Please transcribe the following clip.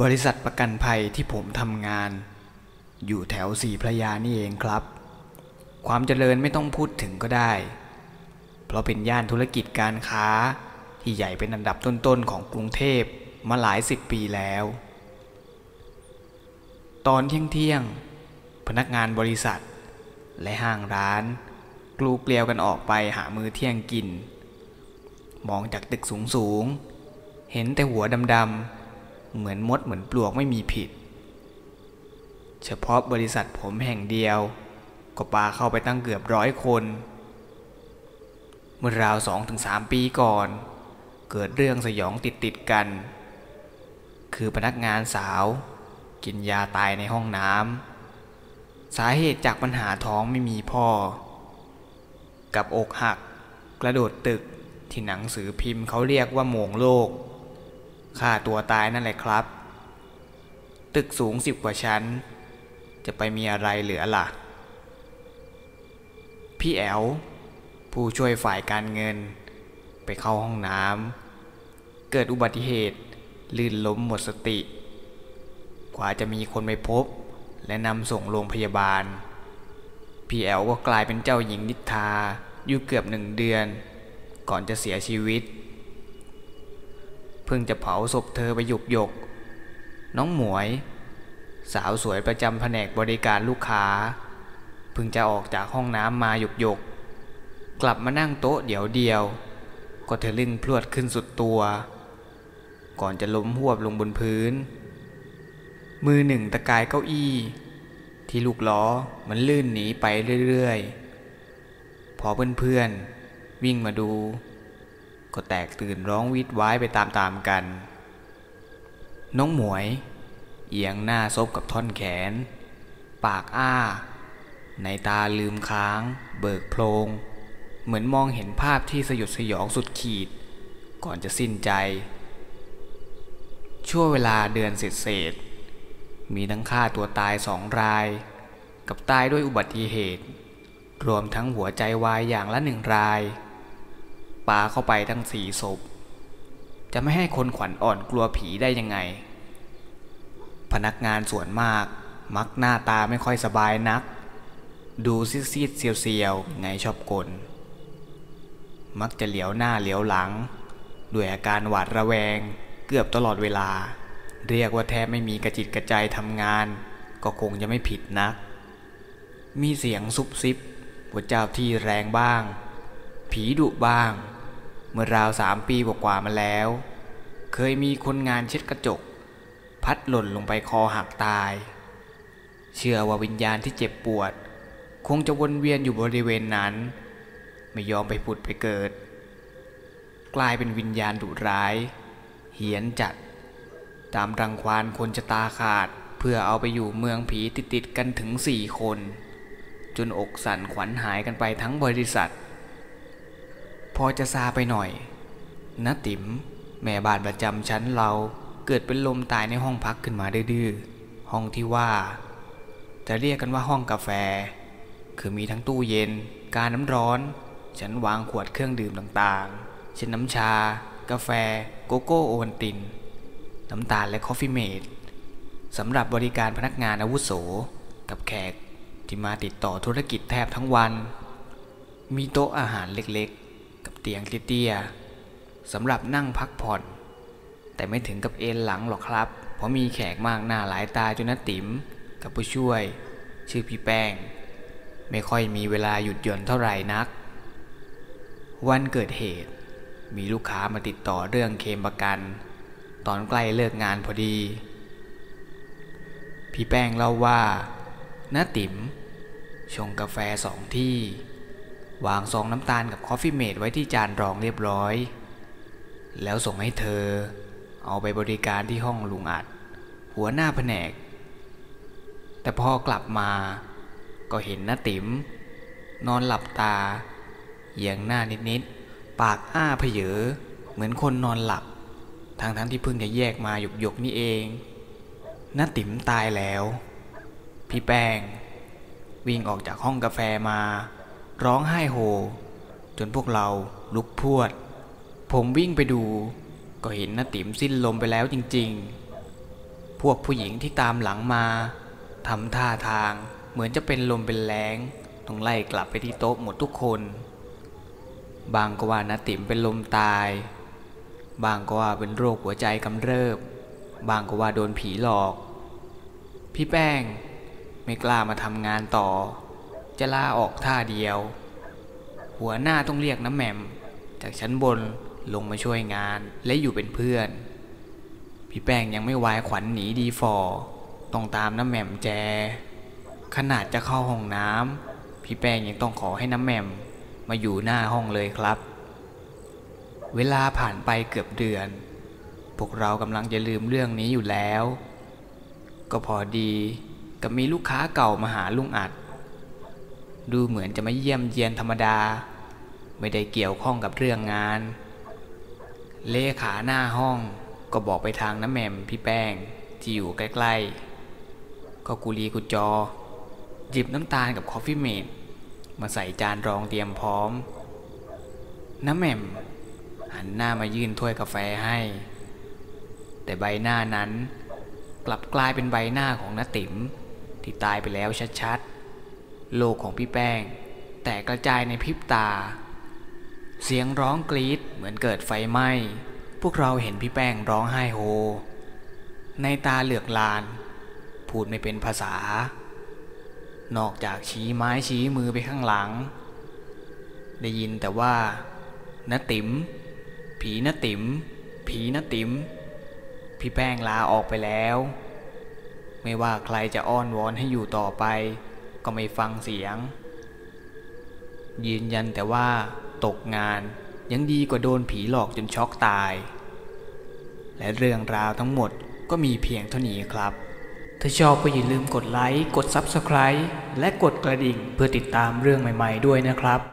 บริษัทประกันภัยที่ผมทำงาน อยู่แถวสี่พระยานี่เองครับ ความเจริญไม่ต้องพูดถึงก็ได้ เพราะเป็นย่านธุรกิจการค้า ที่ใหญ่เป็นอันดับต้นๆของกรุงเทพมาหลายสิบปีแล้ว ตอนเที่ยงๆพนักงานบริษัท และห้างร้าน กลูเกลียวกันออกไปหามือเที่ยงกิน มองจากตึกสูงๆเห็นแต่หัวดำๆ เหมือนมดเหมือนปลวกไม่มีผิด เฉพาะบริษัทผมแห่งเดียว ก็ปาเข้าไปตั้งเกือบร้อยคน เมื่อราวสองถึงสามปีก่อน เกิดเรื่องสยองติดติดกัน คือพนักงานสาว กินยาตายในห้องน้ำสาเหตุจากปัญหาท้องไม่มีพ่อ กับอกหัก กระโดดตึกที่หนังสือพิมพ์เขาเรียกว่าโมงโลก ฆ่าตัวตายนั่นแหละครับ ตึกสูงสิบกว่าชั้น จะไปมีอะไรเหลือล่ะ พี่แอลผู้ช่วยฝ่ายการเงิน ไปเข้าห้องน้ำเกิดอุบัติเหตุลื่นล้มหมดสติ กว่าจะมีคนไปพบ และนำส่งโรงพยาบาล พี่แอลก็กลายเป็นเจ้าหญิงนิทราอยู่เกือบหนึ่งเดือน ก่อนจะเสียชีวิต พิ่งจะเผาศพเธอไปหยกหยก น้องหมวย สาวสวยประจำแผนกบริการลูกค้า เพิ่งจะออกจากห้องน้ำมาหยกหยก กลับมานั่งโต๊ะเดี๋ยวเดียว ก็เธอลึ่งพรวดขึ้นสุดตัว ก่อนจะล้มหวบลงบนพื้น มือหนึ่งตะกายเก้าอี้ ที่ลูกล้อมันลื่นหนีไปเรื่อยๆ พอเพื่อนๆวิ่งมาดู ก็แตกตื่นร้องวิดว้ายไปตามๆกัน น้องหมวย เอียงหน้าซบกับท่อนแขน ปากอ้า ในตาลืมค้าง เบิกโพลง เหมือนมองเห็นภาพที่สยดสยองสุดขีด ก่อนจะสิ้นใจช่วงเวลาเดือนเศษๆมีทั้งฆ่าตัวตายสองราย กับตายด้วยอุบัติเหตุ รวมทั้งหัวใจวายอย่างละหนึ่งราย ปาเข้าไปทั้งสี่ศพ จะไม่ให้คนขวัญอ่อนกลัวผีได้ยังไง พนักงานส่วนมาก มักหน้าตาไม่ค่อยสบายนัก ดูซีดๆเซียวๆไงชอบกล มักจะเหลียวหน้าเหลียวหลัง ด้วยอาการหวาดระแวง เกือบตลอดเวลา เรียกว่าแทบไม่มีกระจิตกระใจทำงาน ก็คงจะไม่ผิดนัก มีเสียงซุบซิบว่าเจ้าที่แรงบ้าง ผีดุบ้าง เมื่อราวสามปีกว่ามาแล้ว เคยมีคนงานเช็ดกระจก พัดหล่นลงไปคอหักตาย เชื่อว่าวิญญาณที่เจ็บปวด คงจะวนเวียนอยู่บริเวณนั้น ไม่ยอมไปผุดไปเกิด กลายเป็นวิญญาณดุร้าย เหียนจัด ตามรังควานคนจะตาขาดเพื่อเอาไปอยู่เมืองผีติดๆกันถึงสี่คน จนอกสั่นขวัญหายกันไปทั้งบริษัท พอจะซาไปหน่อยนาติ๋มแม่บ้านประจำชั้นเราเกิดเป็นลมตายในห้องพักขึ้นมาดื้อห้องที่ว่า จะเรียกกันว่าห้องกาแฟ คือมีทั้งตู้เย็น กาน้ำร้อน ชั้นวางขวดเครื่องดื่มต่างๆ เช่นน้ำชา กาแฟ โกโก้โอวัลติน น้ำตาลและ Coffee-mate สำหรับบริการพนักงานอาวุโส กับแขกที่มาติดต่อธุรกิจแทบทั้งวัน มีโต๊ะอาหารเล็กๆ เตียงเตี้ยๆสำหรับนั่งพักผ่อน แต่ไม่ถึงกับเอนหลังหรอกครับ เพราะมีแขกมากหน้าหลายตาจนน้าติ๋มกับผู้ช่วย ชื่อพี่แป้ง ไม่ค่อยมีเวลาหยุดหย่อนเท่าไหร่นัก วันเกิดเหตุ มีลูกค้ามาติดต่อเรื่องเคลมประกัน ตอนใกล้เลิกงานพอดี พี่แป้งเล่าว่าน้าติ๋มชงกาแฟสองที่ วางซองน้ำตาลกับ Coffee-mate ไว้ที่จานรองเรียบร้อย แล้วส่งให้เธอ เอาไปบริการที่ห้องลุงอัด หัวหน้าแผนก แต่พอกลับมาก็เห็นน้าติ๋มนอนหลับตาเอียงหน้านิดๆ ปากอ้าเพเยอเหมือนคนนอนหลับ ทั้งๆที่เพิ่งจะแยกมาหยกๆนี่เองน้าติ๋มตายแล้ว พี่แป้งวิ่งออกจากห้องกาแฟมา ร้องไห้โฮ จนพวกเราลุกพวด ผมวิ่งไปดู ก็เห็นน้าติ๋มสิ้นลมไปแล้วจริงๆ พวกผู้หญิงที่ตามหลังมาทำท่าทางเหมือนจะเป็นลมเป็นแรงต้องไล่กลับไปที่โต๊ะหมดทุกคน บางก็ว่านาติ๋มเป็นลมตาย บางก็ว่าเป็นโรคหัวใจกำเริบ บางก็ว่าโดนผีหลอก พี่แป้งไม่กล้ามาทำงานต่อ จะลาออกท่าเดียว หัวหน้าต้องเรียกน้ำแหม่ม จากชั้นบนลงมาช่วยงานและอยู่เป็นเพื่อน พี่แป้งยังไม่วายขวัญหนีดีฟอต้องตามน้ำแหม่มแจ ขนาดจะเข้าห้องน้ำพี่แป้งยังต้องขอให้น้ำแหม่มมาอยู่หน้าห้องเลยครับ เวลาผ่านไปเกือบเดือน พวกเรากำลังจะลืมเรื่องนี้อยู่แล้ว ก็พอดีกับมีลูกค้าเก่ามาหาลุงอัด ดูเหมือนจะมาเยี่ยมเยียนธรรมดา ไม่ได้เกี่ยวข้องกับเรื่องงาน เลขาหน้าห้องก็บอกไปทางน้าแหม่มพี่แป้งที่อยู่ใกล้ๆ ก็กุลีกุจอหยิบน้ำตาลกับ Coffee-mate มาใส่จานรองเตรียมพร้อม น้ำแหม่มหันหน้ามายื่นถ้วยกาแฟให้ แต่ใบหน้านั้นกลับกลายเป็นใบหน้าของน้าติ๋มที่ตายไปแล้วชัดๆ โลกของพี่แป้ง แตกกระจายในพริบตา เสียงร้องกรีดเหมือนเกิดไฟไหม้พวกเราเห็นพี่แป้งร้องไห้โฮ ในตาเหลือกลาน พูดไม่เป็นภาษา นอกจากชี้ไม้ชี้มือไปข้างหลัง ได้ยินแต่ว่านาติ๋มผีนาติ๋มผีนาติ๋มพี่แป้งลาออกไปแล้ว ไม่ว่าใครจะอ้อนวอนให้อยู่ต่อไป ก็ไม่ฟังเสียง ยืนยันแต่ว่าตกงานยังดีกว่าโดนผีหลอกจนช็อกตาย และเรื่องราวทั้งหมดก็มีเพียงเท่านี้ครับ ถ้าชอบก็อย่าลืมกดไลค์ กด Subscribe และกดกระดิ่งเพื่อติดตามเรื่องใหม่ ๆ ด้วยนะครับ